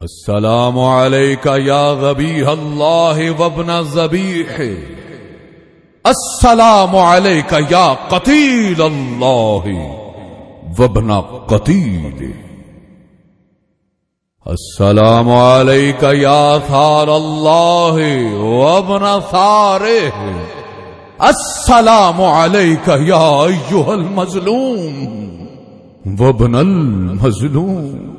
السلام علیکہ یا غبیح اللہ وابن زبیح السلام علیکہ یا قتیل اللہ وابن قتیل السلام علیکہ یا ثار اللہ وابن ثارہ السلام علیکہ یا ایوہ المظلوم وابن المظلوم.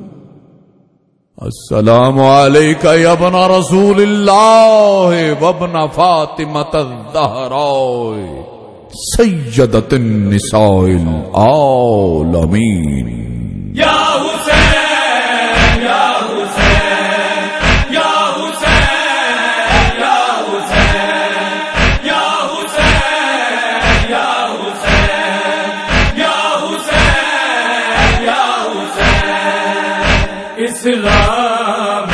السلام علیکہ یا ابن رسول اللہ وابن فاطمت الزہرائی سیدت النساء العالمین یا اسلام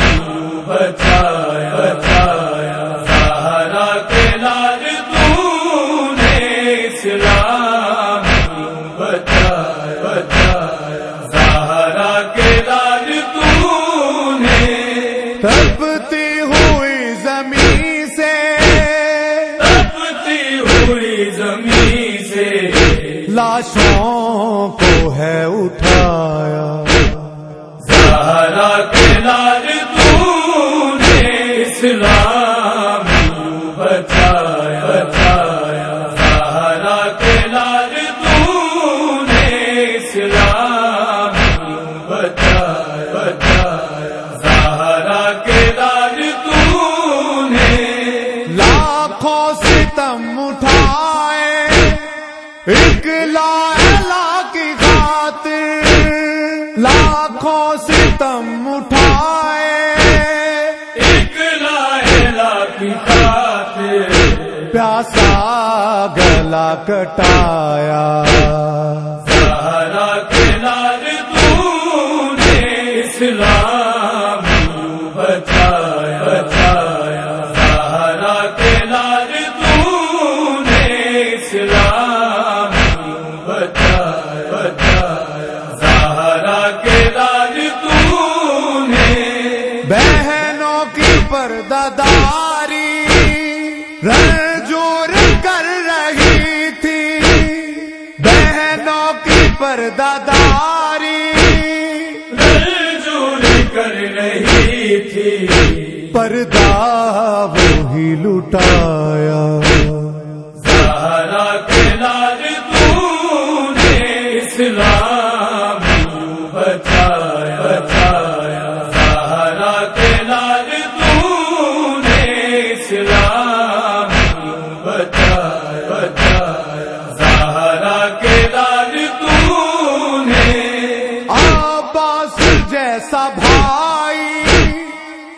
بچایا بچایا۔ سہارا کے لال تو نے اسلام بچایا بچایا۔ سہارا کے لال تو نے تڑپتی ہوئی زمین سے۔ تپتی ہوئی زمین سے۔ لاشوں کو ہے اٹھایا ہرا کے لال تو نے اسلام بچایا بچایا؟ ہرا کے لال تو نے اسلام بچایا بچایا؟ ستم اٹھائے۔ ایک لا پیاسا گلا کٹایا۔ سہارا کے لال تو نے اسلام کر رہی تھی۔ پردہ وہی لٹایا۔ سہارا کے لال تو نے اسلام بچایا۔ آباس جیسا بھائی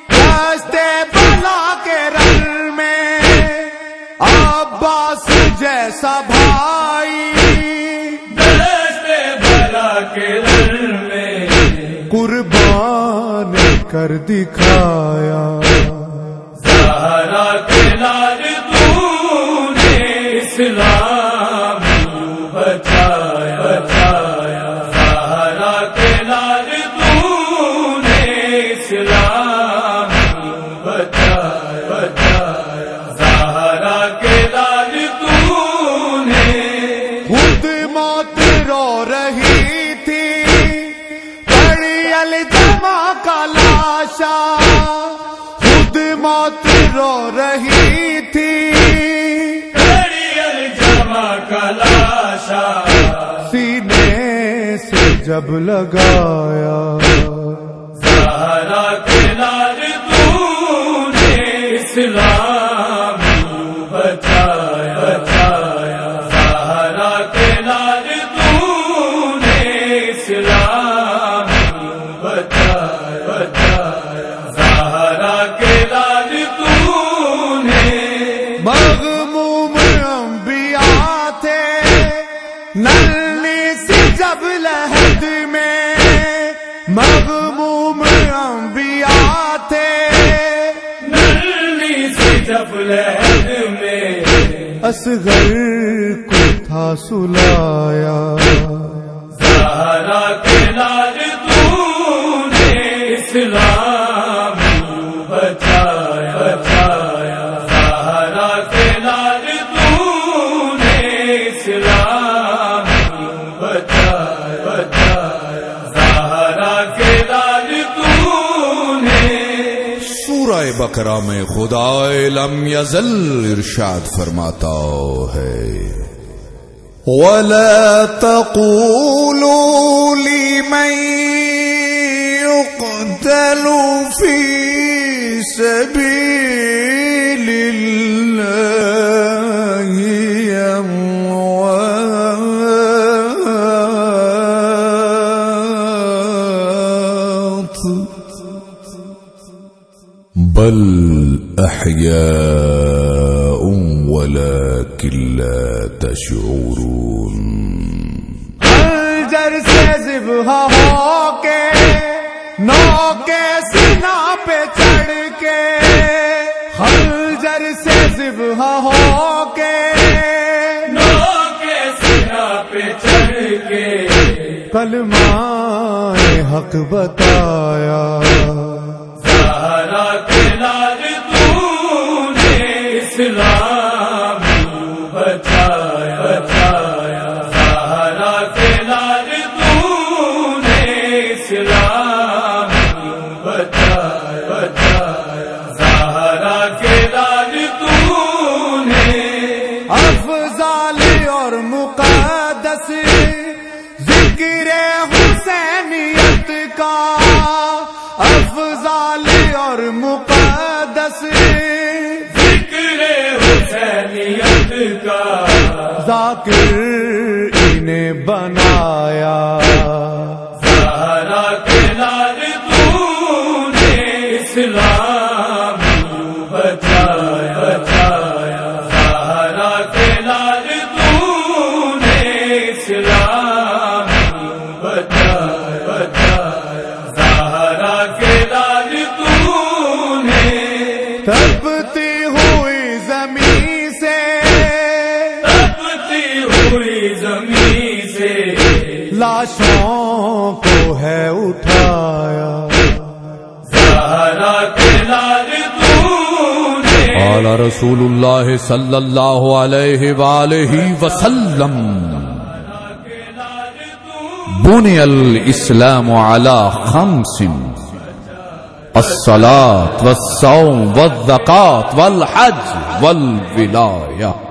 رستے بلا کے رن میں عباس جیسا بھائی۔ دستے بلا کے دل میں۔ قربان کر دکھایا۔ الجما کا لاشا خود موت رو رہی تھی۔ الجما کا لاشا۔ سینے سے جب لگایا۔ سہارا بچایا بچایا سہارا کے لال تو نے مغموم انبیاء تھے نلنی سی جب لہد میں۔ مغموم انبیاء تھے نلنی سی جب لہد میں۔ اصغر کو تھا سلایا۔ سہارا کے لال بکرا میں خدا لم یزل ارشاد فرماتا ہے۔ ولا تقولوا لمن يقتل في سبيل بل احیاء ولكن لا تشعرون. الجر سے ذبح ہو کے نو کے سینا پہ چڑھ کے خنجر سے ذبح ہو کے نو کے سنا پہ چڑھ کے کلمہ حق بتایا۔ اور مقدس ذکر حسینیت کا۔ ذاکر انہیں بنایا۔ لاشوں کو ہے اٹھایا۔ کے لال قال رسول اللہ صلی اللہ علیہ وآلہ وسلم۔ بني الإسلام على خمس۔ الصلاة والصوم والزكاة والحج والولاية